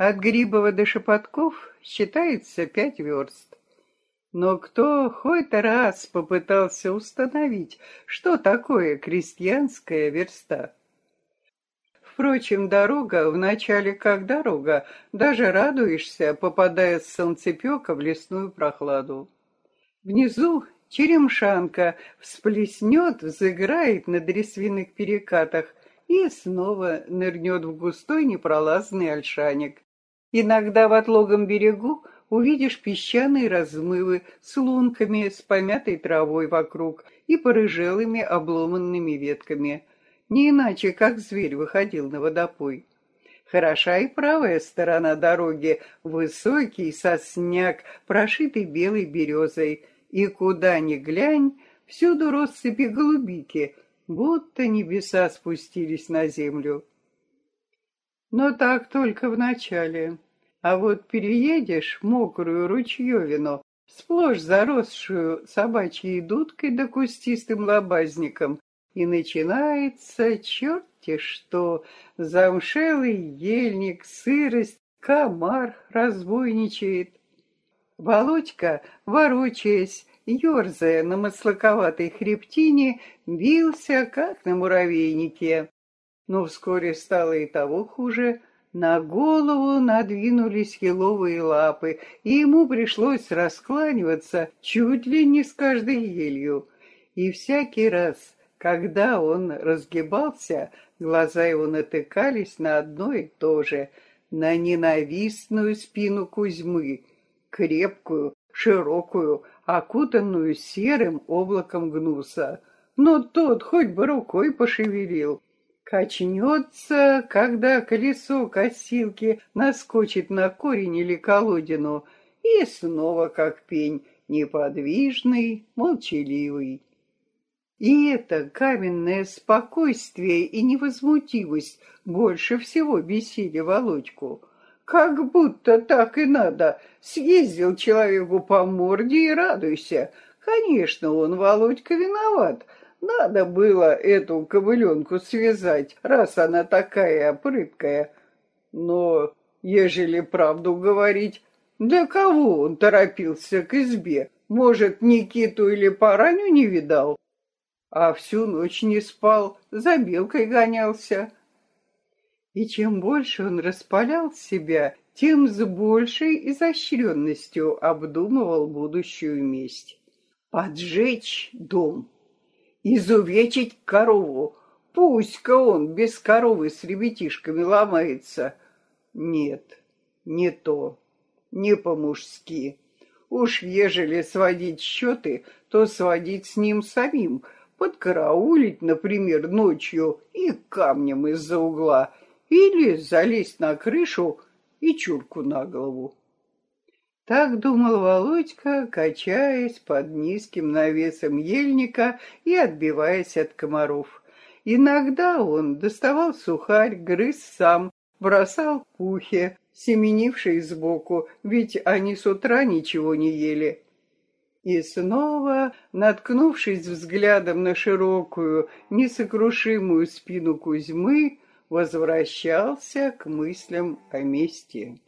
От Грибова до Шепотков считается пять верст. Но кто хоть раз попытался установить, что такое крестьянская верста? Впрочем, дорога вначале как дорога, даже радуешься, попадая с солнцепека в лесную прохладу. Внизу черемшанка всплеснет, взыграет на дресвиных перекатах и снова нырнет в густой непролазный ольшаник. Иногда в отлогом берегу увидишь песчаные размывы с лунками, с помятой травой вокруг и порыжелыми обломанными ветками. Не иначе, как зверь выходил на водопой. Хороша и правая сторона дороги, высокий сосняк, прошитый белой березой. И куда ни глянь, всюду россыпи голубики, будто небеса спустились на землю. Но так только в начале. А вот переедешь мокрую ручьевину, сплошь заросшую собачьей дудкой да кустистым лобазником, и начинается черти что, замшелый ельник, сырость, комар разбойничает. Володька, ворочаясь, ерзая на маслаковатой хребтине, бился, как на муравейнике. Но вскоре стало и того хуже. На голову надвинулись еловые лапы, и ему пришлось раскланиваться чуть ли не с каждой елью. И всякий раз, когда он разгибался, глаза его натыкались на одно и то же, на ненавистную спину Кузьмы, крепкую, широкую, окутанную серым облаком гнуса. Но тот хоть бы рукой пошевелил. Качнется, когда колесо косилки наскочит на корень или колодину, и снова как пень, неподвижный, молчаливый. И это каменное спокойствие и невозмутимость больше всего бесили Володьку. Как будто так и надо. Съездил человеку по морде и радуйся. Конечно, он, Володька, виноват — надо было эту ковыленку связать, раз она такая прыткая. Но, ежели правду говорить, для кого он торопился к избе? Может, Никиту или Параню не видал? А всю ночь не спал, за белкой гонялся. И чем больше он распалял себя, тем с большей изощренностью обдумывал будущую месть. Поджечь дом изувечить корову. Пусть-ка он без коровы с ребятишками ломается. Нет, не то, не по-мужски. Уж ежели сводить счеты, то сводить с ним самим, подкараулить, например, ночью и камнем из-за угла, или залезть на крышу и чурку на голову. Так думал Володька, качаясь под низким навесом ельника и отбиваясь от комаров. Иногда он доставал сухарь, грыз сам, бросал пухе, семенивший сбоку, ведь они с утра ничего не ели. И снова, наткнувшись взглядом на широкую, несокрушимую спину Кузьмы, возвращался к мыслям о мести.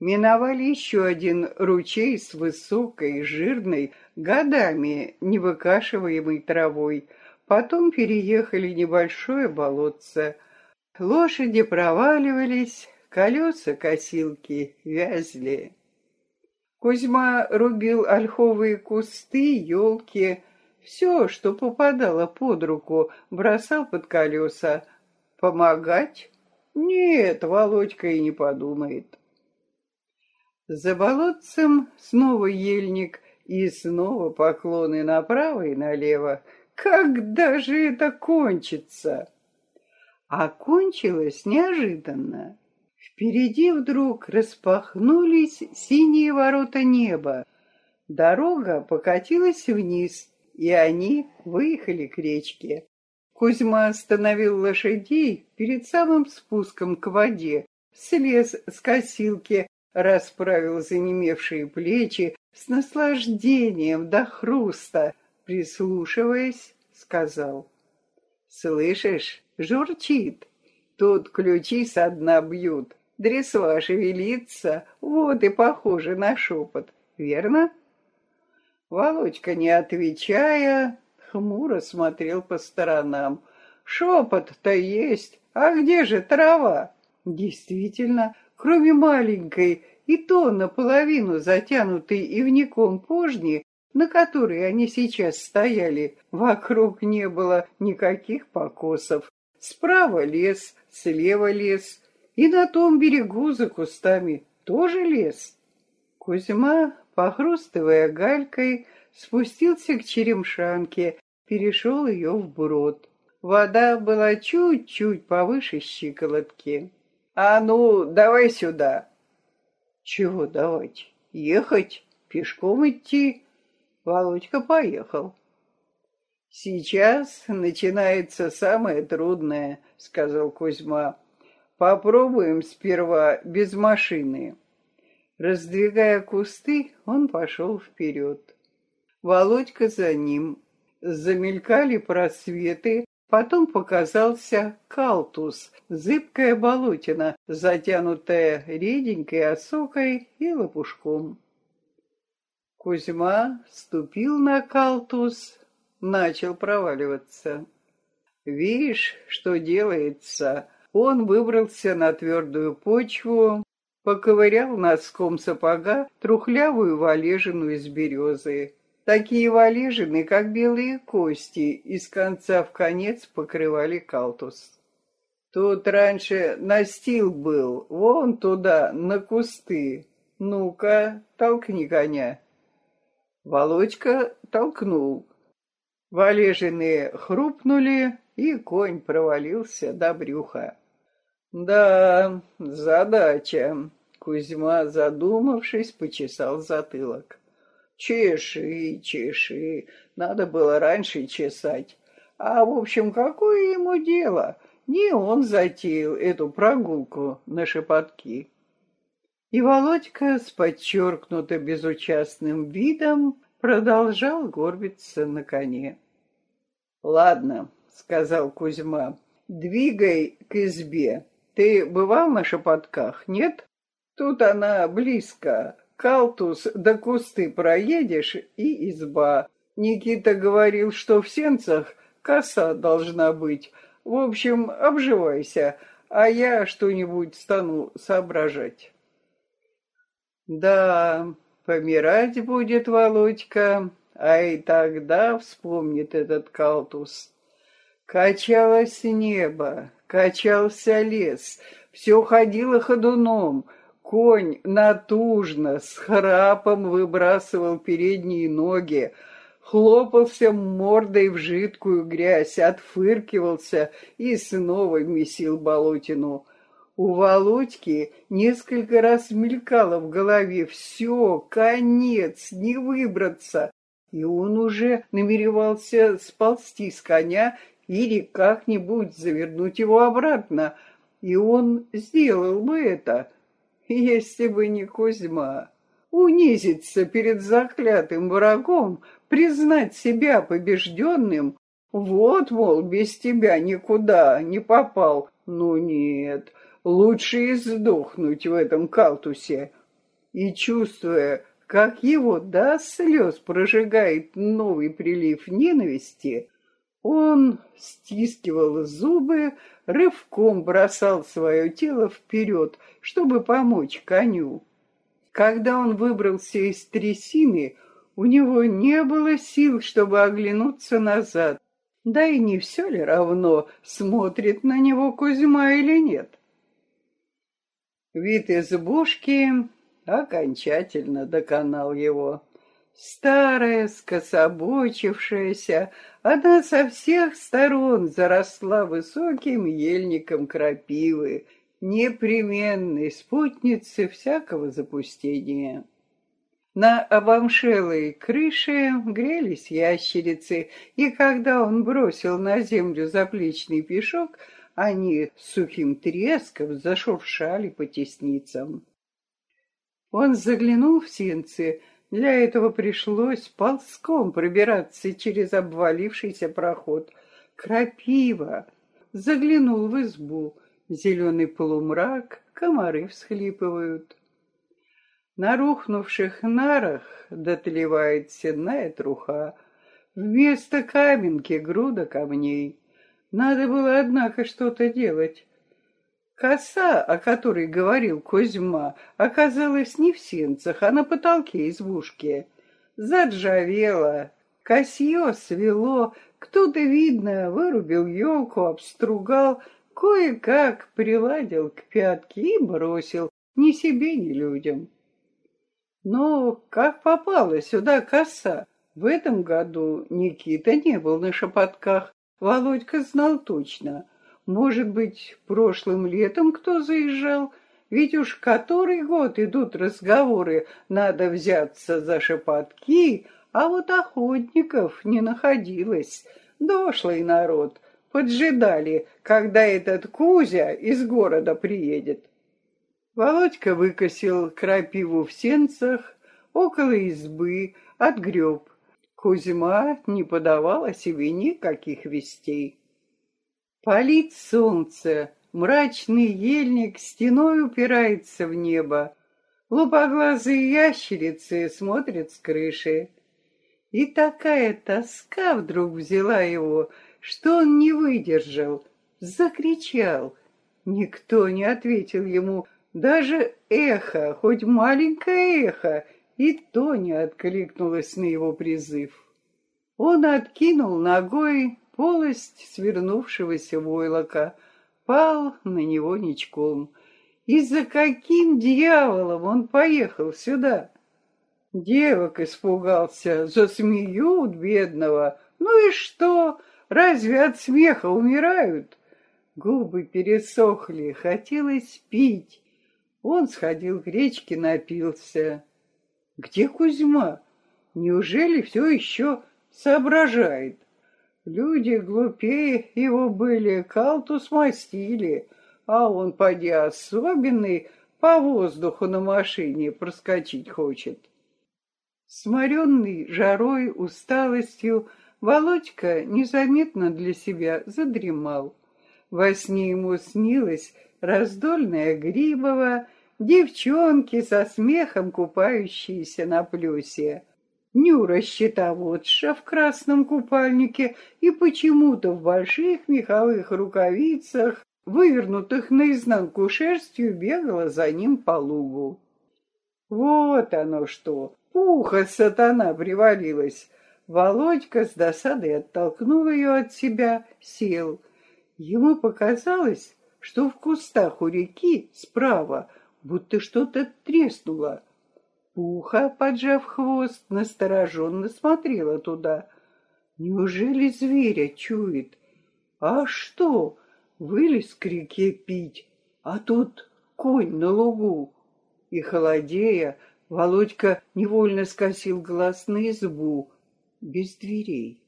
Миновали еще один ручей с высокой, жирной, годами невыкашиваемой травой. Потом переехали небольшое болотце. Лошади проваливались, колеса косилки вязли. Кузьма рубил ольховые кусты, елки, все, что попадало под руку, бросал под колеса. Помогать? Нет, Володька и не подумает. За болотцем снова ельник и снова поклоны направо и налево. Когда же это кончится? А кончилось неожиданно. Впереди вдруг распахнулись синие ворота неба. Дорога покатилась вниз, и они выехали к речке. Кузьма остановил лошадей перед самым спуском к воде, слез с косилки, расправил занемевшие плечи с наслаждением до хруста, прислушиваясь, сказал. «Слышишь, журчит, тут ключи со дна бьют, Дресва шевелится, вот и похоже на шепот, верно? Володька, не отвечая, хмуро смотрел по сторонам. Шепот-то есть, а где же трава? Действительно, кроме маленькой и то наполовину затянутой ивником пожни, на которой они сейчас стояли, вокруг не было никаких покосов. Справа лес, слева лес, и на том берегу за кустами тоже лес. Кузьма, похрустывая галькой, спустился к черемшанке, перешел ее вброд. Вода была чуть-чуть повыше щиколотки. «А ну, давай сюда!» «Чего давать? Ехать? Пешком идти?» Володька поехал. «Сейчас начинается самое трудное», — сказал Кузьма. Попробуем сперва без машины. Раздвигая кусты, он пошел вперед. Володька за ним. Замелькали просветы, потом показался калтус, зыбкая болотина, затянутая реденькой осокой и лопушком. Кузьма ступил на калтус, начал проваливаться. «Видишь, что делается?» Он выбрался на твердую почву, поковырял носком сапога трухлявую валежину из березы. Такие валежины, как белые кости, из конца в конец покрывали калтус. Тут раньше настил был, вон туда, на кусты. Ну-ка, толкни коня. Володька толкнул. Валежины хрупнули, и конь провалился до брюха. «Да, задача», — Кузьма, задумавшись, почесал затылок. «Чеши, чеши, надо было раньше чесать. А, в общем, какое ему дело? Не он затеял эту прогулку на шепотки». И Володька с подчеркнуто безучастным видом продолжал горбиться на коне. «Ладно, сказал Кузьма. «Двигай к избе. Ты бывал на шепотках, нет? Тут она близко. Калтус до кусты проедешь и изба. Никита говорил, что в сенцах коса должна быть. В общем, обживайся, а я что-нибудь стану соображать». «Да, помирать будет Володька, а и тогда вспомнит этот калтус». Качалось небо, качался лес, все ходило ходуном. Конь натужно, с храпом выбрасывал передние ноги, хлопался мордой в жидкую грязь, отфыркивался и снова месил болотину. У Володьки несколько раз мелькало в голове «все, конец, не выбраться», и он уже намеревался сползти с коня или как-нибудь завернуть его обратно, и он сделал бы это, если бы не Кузьма. Унизиться перед заклятым врагом, признать себя побежденным, вот, мол, без тебя никуда не попал. Ну нет, лучше и сдохнуть в этом калтусе. И чувствуя, как его до слез прожигает новый прилив ненависти, он стискивал зубы, рывком бросал свое тело вперед, чтобы помочь коню. Когда он выбрался из трясины, у него не было сил, чтобы оглянуться назад. Да и не все ли равно, смотрит на него Кузьма или нет. Вид избушки окончательно доконал его. Старая, скособочившаяся, она со всех сторон заросла высоким ельником крапивы, непременной спутницы всякого запустения. На обомшелой крыше грелись ящерицы, и когда он бросил на землю заплечный пешок, они с сухим треском зашуршали по тесницам. Он заглянул в сенцы, для этого пришлось ползком пробираться через обвалившийся проход. Крапива! Заглянул в избу. Зеленый полумрак, комары всхлипывают. На рухнувших нарах дотлевает седная труха. Вместо каменки груда камней. Надо было, однако, что-то делать. Коса, о которой говорил Кузьма, оказалась не в сенцах, а на потолке избушки. Заджавела, косье свело, кто-то, видно, вырубил елку, обстругал, кое-как приладил к пятке и бросил, ни себе, ни людям. Но как попала сюда коса? В этом году Никита не был на шепотках, Володька знал точно. Может быть, прошлым летом кто заезжал? Ведь уж который год идут разговоры, надо взяться за шепотки, а вот охотников не находилось. Дошлый народ, поджидали, когда этот Кузя из города приедет. Володька выкосил крапиву в сенцах, около избы, отгреб. Кузьма не подавал о себе никаких вестей. Палит солнце, мрачный ельник стеной упирается в небо. Лупоглазые ящерицы смотрят с крыши. И такая тоска вдруг взяла его, что он не выдержал, закричал. Никто не ответил ему, даже эхо, хоть маленькое эхо, и то не откликнулось на его призыв. Он откинул ногой полость свернувшегося войлока, пал на него ничком. И за каким дьяволом он поехал сюда? Девок испугался, засмеют бедного. Ну и что? Разве от смеха умирают? Губы пересохли, хотелось пить. Он сходил к речке, напился. Где Кузьма? Неужели все еще соображает? Люди глупее его были, калтус мастили, а он, поди особенный, по воздуху на машине проскочить хочет. Сморенный жарой, усталостью, Володька незаметно для себя задремал. Во сне ему снилось раздольная Грибова, девчонки со смехом купающиеся на плюсе. Нюра щитоводша в красном купальнике и почему-то в больших меховых рукавицах, вывернутых наизнанку шерстью, бегала за ним по лугу. Вот оно что! Пуха сатана привалилась! Володька с досадой оттолкнул ее от себя, сел. Ему показалось, что в кустах у реки справа будто что-то треснуло. Пуха, поджав хвост, настороженно смотрела туда. Неужели зверя чует? А что? Вылез к реке пить, а тут конь на лугу. И, холодея, Володька невольно скосил глаз на избу, без дверей.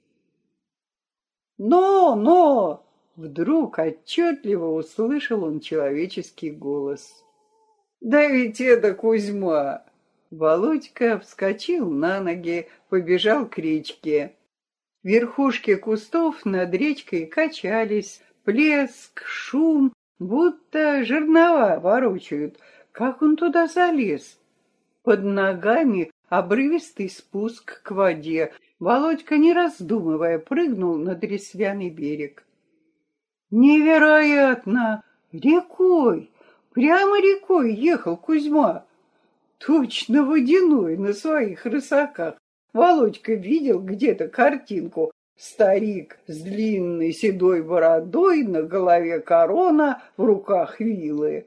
«Но, но!» Вдруг отчетливо услышал он человеческий голос. «Да ведь это Кузьма!» Володька вскочил на ноги, побежал к речке. Верхушки кустов над речкой качались, плеск, шум, будто жернова ворочают. Как он туда залез? Под ногами обрывистый спуск к воде. Володька, не раздумывая, прыгнул на дресвяный берег. Невероятно! Рекой! Прямо рекой ехал Кузьма. Точно водяной на своих рысаках. Володька видел где-то картинку. Старик с длинной седой бородой, на голове корона, в руках вилы.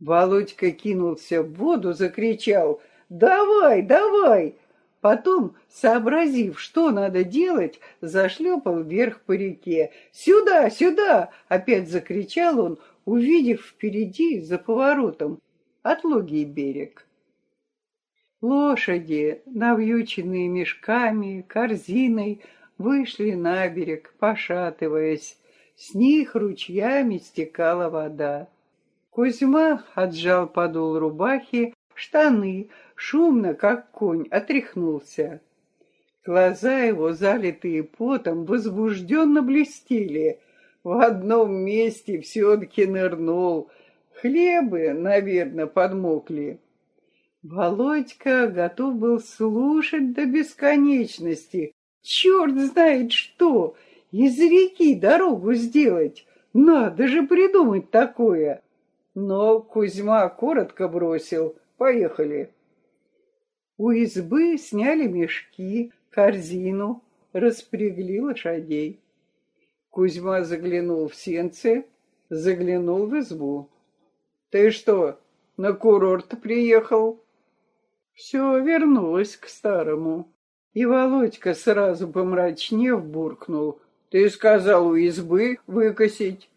Володька кинулся в воду, закричал «Давай, давай!» Потом, сообразив, что надо делать, зашлепал вверх по реке. «Сюда, сюда!» — опять закричал он, увидев впереди, за поворотом, отлогий берег. Лошади, навьюченные мешками, корзиной, вышли на берег, пошатываясь. С них ручьями стекала вода. Кузьма отжал подол рубахи, штаны, шумно, как конь, отряхнулся. Глаза его, залитые потом, возбужденно блестели. В одном месте все-таки нырнул. Хлебы, наверное, подмокли. Володька готов был слушать до бесконечности. Черт знает что! Из реки дорогу сделать! Надо же придумать такое! Но Кузьма коротко бросил. Поехали. У избы сняли мешки, корзину, распрягли лошадей. Кузьма заглянул в сенце, заглянул в избу. «Ты что, на курорт приехал?» Все вернулось к старому. И Володька сразу помрачнев буркнул. «Ты сказал у избы выкосить,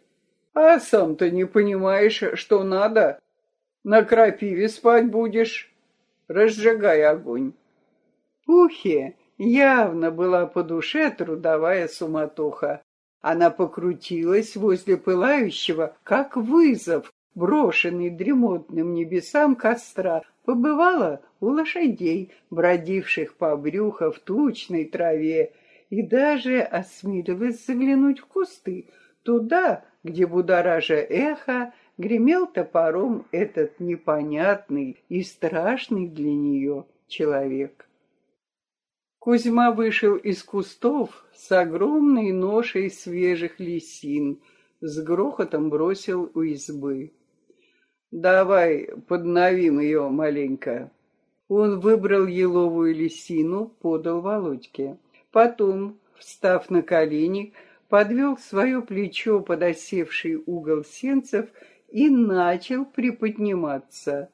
а сам-то не понимаешь, что надо. На крапиве спать будешь. Разжигай огонь». Пухе явно была по душе трудовая суматоха. Она покрутилась возле пылающего, как вызов, брошенный дремотным небесам костра, побывала у лошадей, бродивших по брюху в тучной траве, и даже осмелилась заглянуть в кусты, туда, где будоража эхо гремел топором этот непонятный и страшный для нее человек. Кузьма вышел из кустов с огромной ношей свежих лисин, с грохотом бросил у избы. «Давай подновим ее маленько». Он выбрал еловую лисину, подал Володьке. Потом, встав на колени, подвел свое плечо под осевший угол сенцев и начал приподниматься.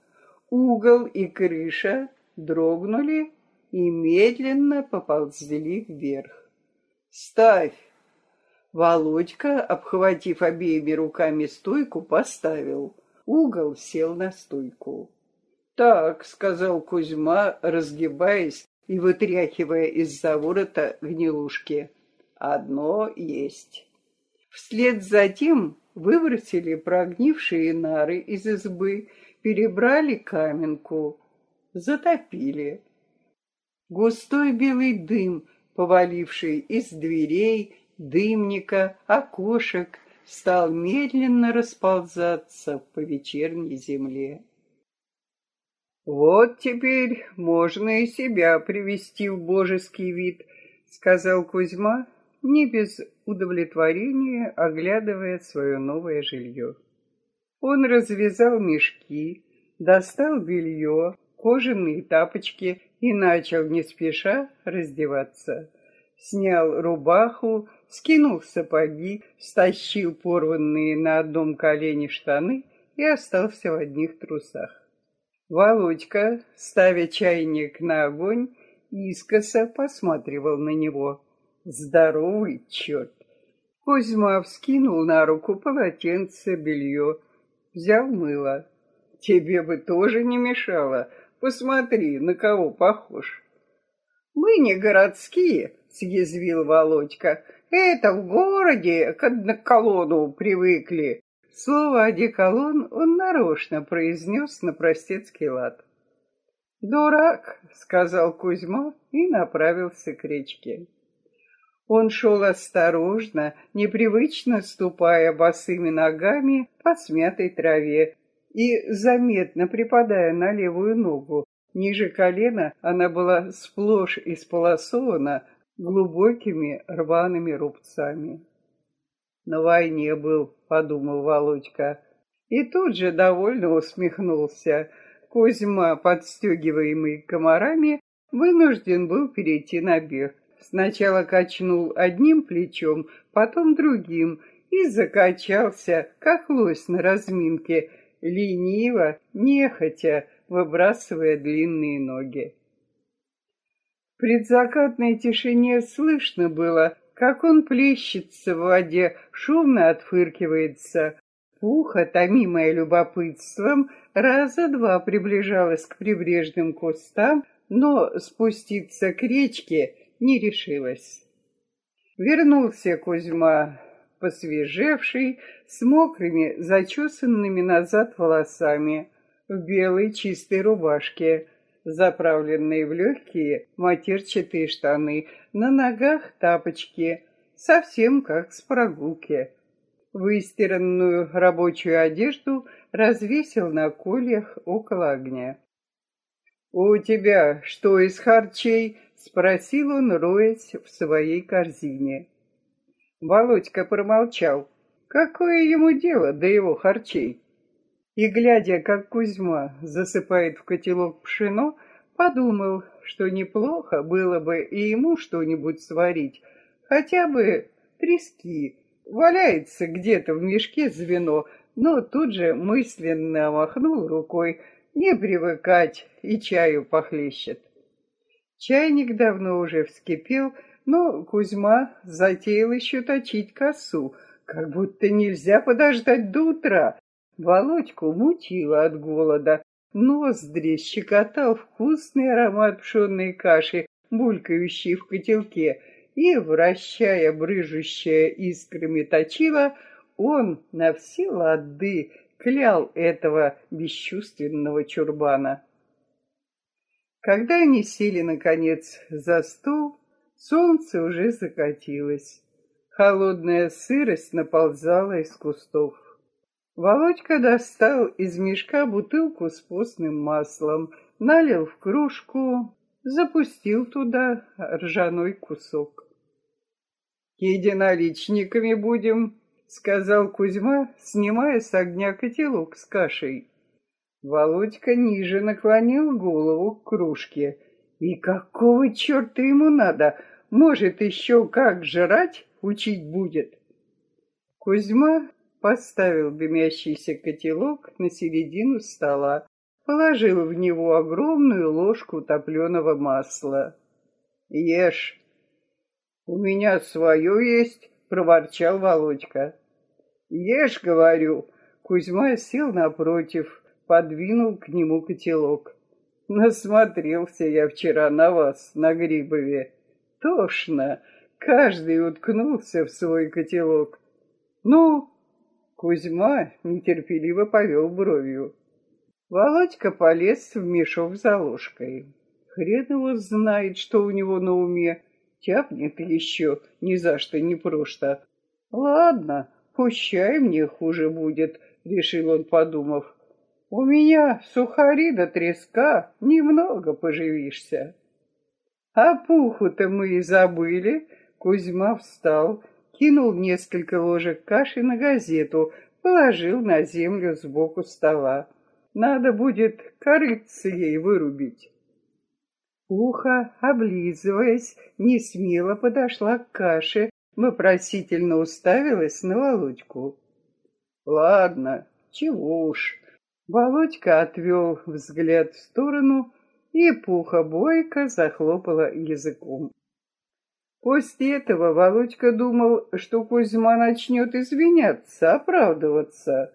Угол и крыша дрогнули и медленно поползли вверх. «Ставь!» Володька, обхватив обеими руками стойку, поставил. Угол сел на стойку. «Так», — сказал Кузьма, разгибаясь и вытряхивая из-за ворота гнилушки. «Одно есть». Вслед за тем выбросили прогнившие нары из избы, перебрали каменку, затопили. Густой белый дым, поваливший из дверей, дымника, окошек, стал медленно расползаться по вечерней земле. «Вот теперь можно и себя привести в божеский вид», — сказал Кузьма, не без удовлетворения, оглядывая свое новое жилье. Он развязал мешки, достал белье, кожаные тапочки и начал не спеша раздеваться. Снял рубаху, скинул сапоги, стащил порванные на одном колене штаны и остался в одних трусах. Володька, ставя чайник на огонь, искоса посматривал на него. Здоровый черт! Кузьма вскинул на руку полотенце, белье, взял мыло. Тебе бы тоже не мешало. Посмотри, на кого похож. Мы не городские, съязвил Володька. Это в городе к одноколону привыкли. Слово «одеколон» он нарочно произнес на простецкий лад. «Дурак», — сказал Кузьма и направился к речке. Он шел осторожно, непривычно ступая босыми ногами по смятой траве и заметно припадая на левую ногу. Ниже колена она была сплошь исполосована глубокими рваными рубцами. На войне был, подумал Володька, и тут же довольно усмехнулся. Кузьма, подстегиваемый комарами, вынужден был перейти на бег. Сначала качнул одним плечом, потом другим, и закачался, как лось на разминке, лениво, нехотя, выбрасывая длинные ноги. Предзакатной тишине слышно было, как он плещется в воде, шумно отфыркивается. Пуха, томимая любопытством, раза два приближалась к прибрежным кустам, но спуститься к речке не решилась. Вернулся Кузьма, посвежевший, с мокрыми, зачесанными назад волосами, в белой чистой рубашке, заправленные в легкие матерчатые штаны, на ногах тапочки, совсем как с прогулки. Выстиранную рабочую одежду развесил на кольях около огня. «У тебя что из харчей?» — спросил он, роясь в своей корзине. Володька промолчал. Какое ему дело до его харчей? И, глядя, как Кузьма засыпает в котелок пшено, подумал, что неплохо было бы и ему что-нибудь сварить, хотя бы трески. Валяется где-то в мешке звено, но тут же мысленно махнул рукой, не привыкать и чаю похлещет. Чайник давно уже вскипел, но Кузьма затеял еще точить косу, как будто нельзя подождать до утра. Володьку мутило от голода, ноздри щекотал вкусный аромат пшенной каши, булькающей в котелке, и, вращая брыжущее искрами точило, он на все лады клял этого бесчувственного чурбана. Когда они сели, наконец, за стол, солнце уже закатилось. Холодная сырость наползала из кустов. Володька достал из мешка бутылку с постным маслом, налил в кружку, запустил туда ржаной кусок. «Единоличниками будем», — сказал Кузьма, снимая с огня котелок с кашей. Володька ниже наклонил голову к кружке. И какого черта ему надо? Может, еще как жрать учить будет? Кузьма поставил дымящийся котелок на середину стола, положил в него огромную ложку топленого масла. «Ешь!» «У меня свое есть», — проворчал Володька. «Ешь, — говорю». Кузьма сел напротив, подвинул к нему котелок. Насмотрелся я вчера на вас, на Грибове. Тошно. Каждый уткнулся в свой котелок. Ну, Кузьма нетерпеливо повел бровью. Володька полез в мешок за ложкой. Хрен его знает, что у него на уме. Тяпнет еще ни за что, ни просто. Ладно, пущай мне хуже будет, решил он, подумав. У меня сухари до треска, немного поживишься. А пуху-то мы и забыли. Кузьма встал, кинул несколько ложек каши на газету, положил на землю сбоку стола. Надо будет корыться ей вырубить. Пуха, облизываясь, не смело подошла к каше, вопросительно уставилась на Володьку. «Ладно, чего уж, Володька отвел взгляд в сторону, и Пуха бойко захлопала языком. После этого Володька думал, что Кузьма начнет извиняться, оправдываться.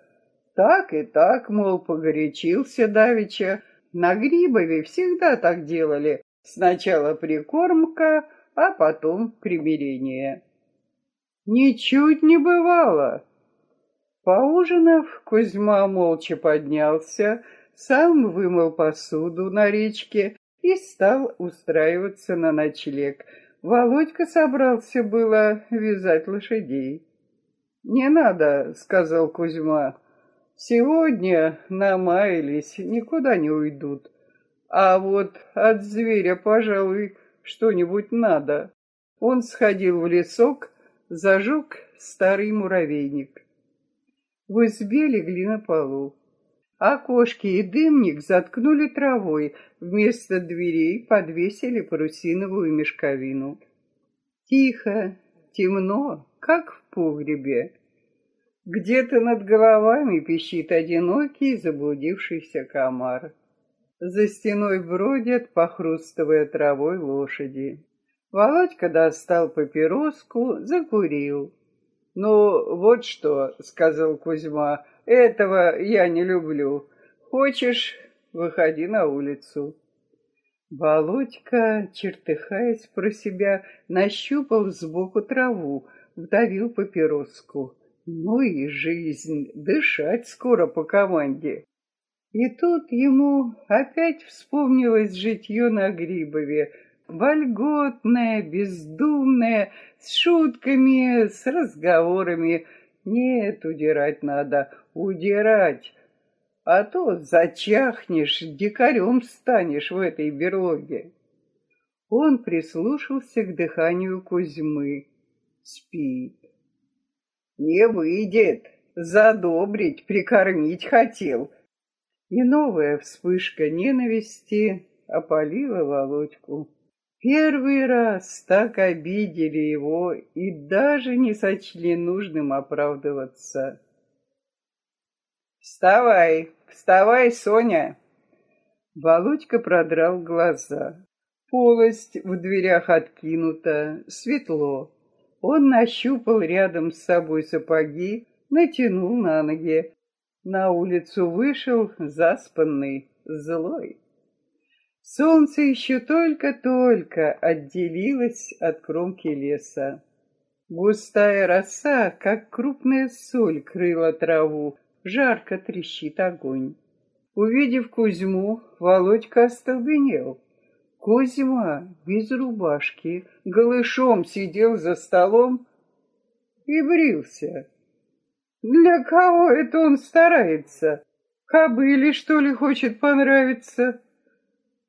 Так и так, мол, погорячился Давича. На Грибове всегда так делали. Сначала прикормка, а потом примирение. Ничуть не бывало. Поужинав, Кузьма молча поднялся, сам вымыл посуду на речке и стал устраиваться на ночлег. Володька собрался было вязать лошадей. «Не надо», — сказал Кузьма. «Сегодня намаялись, никуда не уйдут. А вот от зверя, пожалуй, что-нибудь надо». Он сходил в лесок, зажег старый муравейник. В избе легли на полу. Окошки и дымник заткнули травой, вместо дверей подвесили парусиновую мешковину. Тихо, темно, как в погребе. Где-то над головами пищит одинокий заблудившийся комар. За стеной бродят, похрустывая травой лошади. Володька достал папироску, закурил. «Ну, вот что», — сказал Кузьма, — «этого я не люблю. Хочешь, выходи на улицу». Володька, чертыхаясь про себя, нащупал сбоку траву, вдавил папироску. Ну и жизнь, дышать скоро по команде. И тут ему опять вспомнилось житье на Грибове, вольготная, бездумная, с шутками, с разговорами. Нет, удирать надо, удирать. А то зачахнешь, дикарем станешь в этой берлоге. Он прислушался к дыханию Кузьмы. Спит. Не выйдет. Задобрить, прикормить хотел. И новая вспышка ненависти опалила Володьку. Первый раз так обидели его и даже не сочли нужным оправдываться. «Вставай, вставай, Соня!» Володька продрал глаза. Полость в дверях откинута, светло. Он нащупал рядом с собой сапоги, натянул на ноги. На улицу вышел заспанный, злой. Солнце еще только-только отделилось от кромки леса. Густая роса, как крупная соль, крыла траву, жарко трещит огонь. Увидев Кузьму, Володька остолбенел. Кузьма без рубашки, голышом сидел за столом и брился. Для кого это он старается? Кобыле, что ли, хочет понравиться?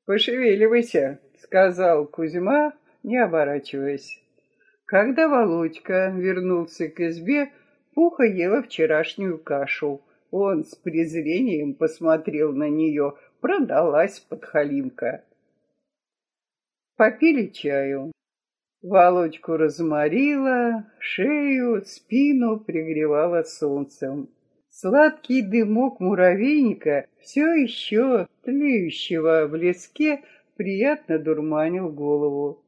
«Пошевеливайся», — сказал Кузьма, не оборачиваясь. Когда Володька вернулся к избе, Пуха ела вчерашнюю кашу. Он с презрением посмотрел на нее, продалась подхалимка. Попили чаю. Володьку разморила, шею, спину пригревала солнцем. Сладкий дымок муравейника, все еще тлеющего в леске, приятно дурманил голову.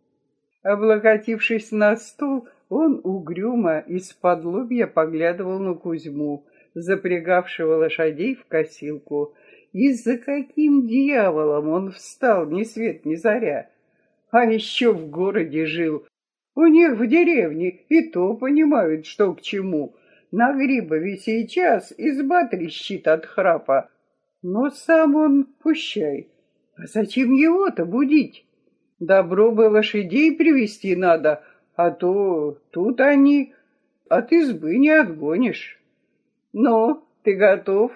Облокотившись на стул, он угрюмо из-под лобья поглядывал на Кузьму, запрягавшего лошадей в косилку. И за каким дьяволом он встал ни свет ни заря? А еще в городе жил. У них в деревне и то понимают, что к чему. На Грибове сейчас изба трещит от храпа, но сам он пущай. А зачем его-то будить? Добро бы лошадей привести надо, а то тут они от избы не отгонишь. Ну, ты готов?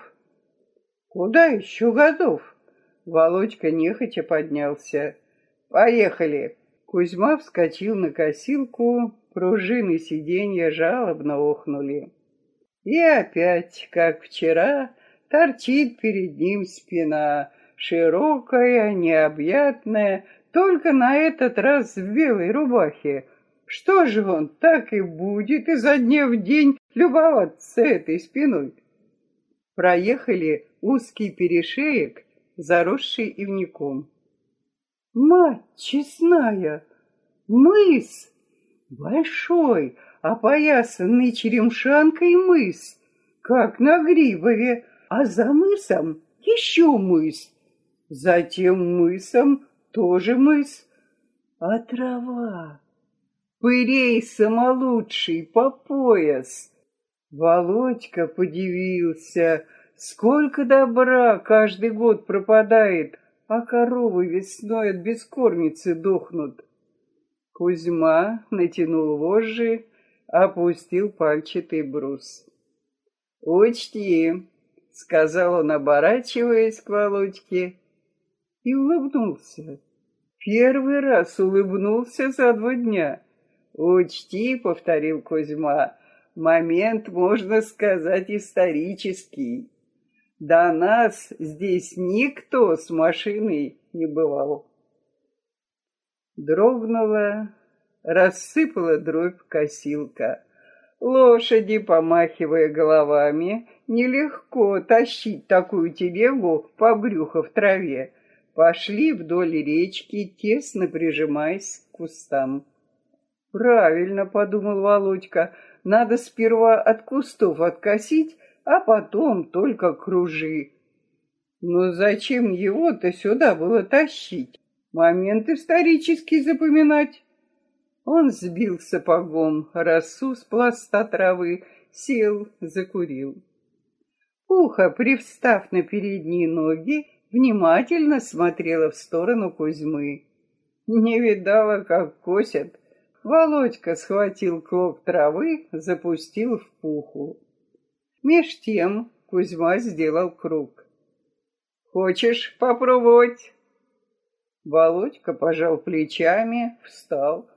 Куда еще готов? Володька нехотя поднялся. Поехали. Кузьма вскочил на косилку, пружины сиденья жалобно охнули. И опять, как вчера, торчит перед ним спина, широкая, необъятная, только на этот раз в белой рубахе. Что же он так и будет изо дня в день любоваться этой спиной? Проехали узкий перешеек, заросший ивником. Мать честная, мыс большой, опоясанный черемшанкой мыс, как на Грибове, а за мысом еще мыс. Затем мысом тоже мыс, а трава. Пырей самолучший по пояс. Володька подивился, сколько добра каждый год пропадает, а коровы весной от бескормицы дохнут. Кузьма натянул вожжи, опустил пальчатый брус. «Учти», — сказал он, оборачиваясь к Володьке, и улыбнулся. Первый раз улыбнулся за два дня. «Учти», — повторил Кузьма, — «момент, можно сказать, исторический. До нас здесь никто с машиной не бывал». Дрогнула, рассыпала дробь косилка. Лошади, помахивая головами, нелегко тащить такую телегу по брюху в траве. Пошли вдоль речки, тесно прижимаясь к кустам. «Правильно», — подумал Володька, — «надо сперва от кустов откосить, а потом только кружи». Но зачем его-то сюда было тащить? Момент исторический запоминать. Он сбил сапогом росу с пласта травы, сел, закурил. Ухо, привстав на передние ноги, внимательно смотрела в сторону Кузьмы. Не видала, как косят. Володька схватил клок травы, запустил в пуху. Меж тем Кузьма сделал круг. «Хочешь попробовать?» Володька пожал плечами, встал.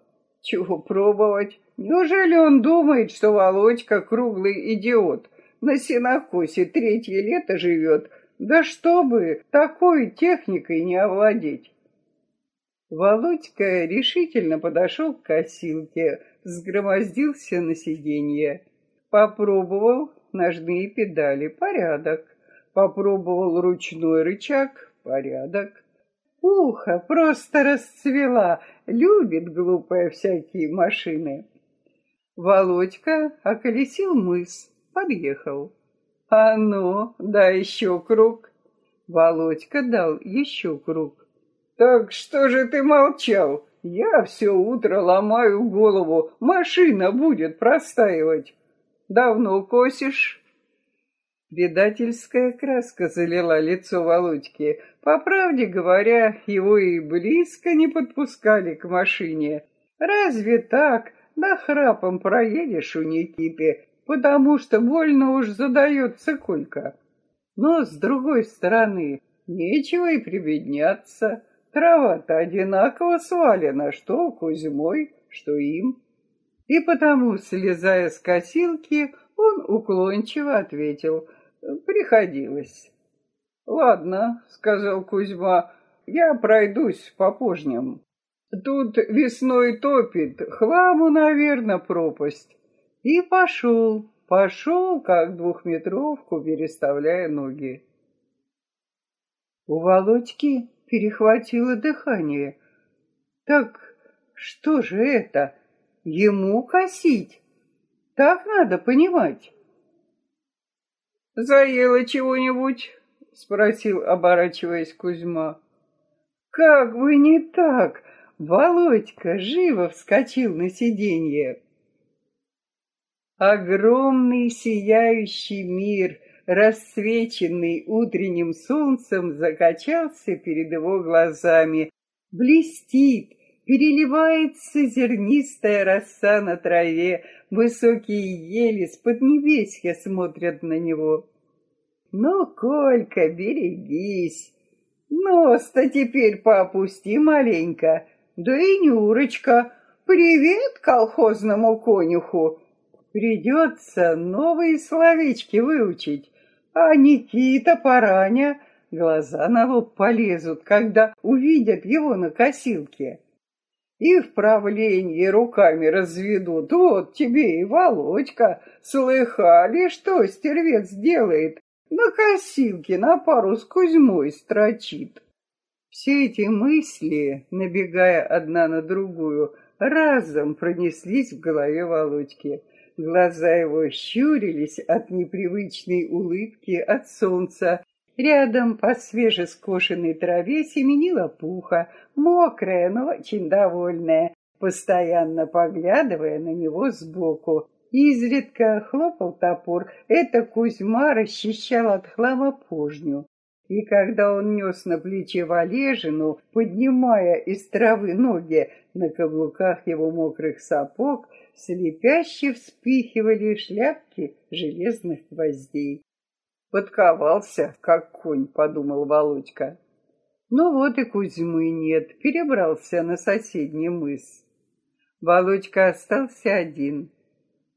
Чего пробовать? Неужели он думает, что Володька круглый идиот? На сенокосе третье лето живет. Да чтобы такой техникой не овладеть. Володька решительно подошел к косилке, сгромоздился на сиденье. Попробовал ножные педали, порядок. Попробовал ручной рычаг, порядок. Ухо просто расцвела, любит глупая всякие машины. Володька околесил мыс, подъехал. А ну, да еще круг. Володька дал еще круг. Так что же ты молчал? Я все утро ломаю голову, машина будет простаивать. Давно косишь? Предательская краска залила лицо Володьки. По правде говоря, его и близко не подпускали к машине. Разве так, да храпом проедешь у Никиты, потому что больно уж задается Колька. Но, с другой стороны, нечего и прибедняться. Трава-то одинаково свалена, что Кузьмой, что им. И потому, слезая с косилки, он уклончиво ответил — Приходилось. Ладно, сказал Кузьма, я пройдусь по пожням. Тут весной топит, хламу, наверное, пропасть. И пошел, пошел, как двухметровку, переставляя ноги. У Володьки перехватило дыхание. Так что же это? Ему косить? Так надо понимать. «Заело чего-нибудь?» — спросил, оборачиваясь Кузьма. «Как бы не так!» Володька живо вскочил на сиденье. Огромный сияющий мир, расцвеченный утренним солнцем, закачался перед его глазами. Блестит, переливается зернистая роса на траве, высокие ели с поднебесья смотрят на него. Ну, Колька, берегись. Нос-то теперь поопусти маленько. Да и Нюрочка, привет колхозному конюху. Придется новые словечки выучить. А Никита Параня глаза на лоб полезут, когда увидят его на косилке и в правлении руками разведут. Вот тебе и Володька. Слыхали, что стервец делает? На косилке на пару с Кузьмой строчит. Все эти мысли, набегая одна на другую, разом пронеслись в голове Володьки. Глаза его щурились от непривычной улыбки, от солнца, Рядом по свежескошенной траве семенила пуха, мокрая, но очень довольная, постоянно поглядывая на него сбоку. Изредка хлопал топор, это Кузьма расчищал от хлама пожню. И когда он нес на плече Валежину, поднимая из травы ноги, на каблуках его мокрых сапог слепяще вспихивали шляпки железных гвоздей. Подковался, как конь, подумал Володька. Ну вот и Кузьмы нет, перебрался на соседний мыс. Володька остался один.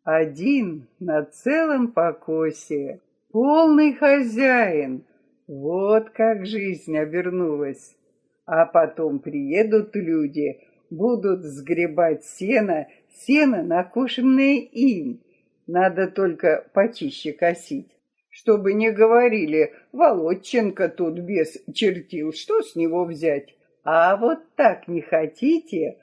Один на целом покосе. Полный хозяин. Вот как жизнь обернулась. А потом приедут люди, будут сгребать сено, сено, накушенное им. Надо только почище косить чтобы не говорили, Володченко тут без чертил, что с него взять? А вот так не хотите?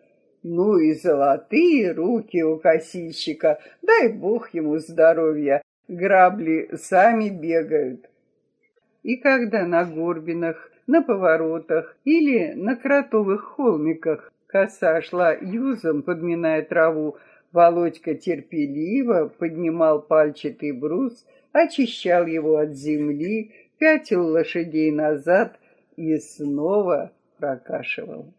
Ну и золотые руки у косильщика, дай бог ему здоровья, грабли сами бегают. И когда на горбинах, на поворотах или на кротовых холмиках коса шла юзом, подминая траву, Володька терпеливо поднимал пальчатый брус, очищал его от земли, пятил лошадей назад и снова прокашивал.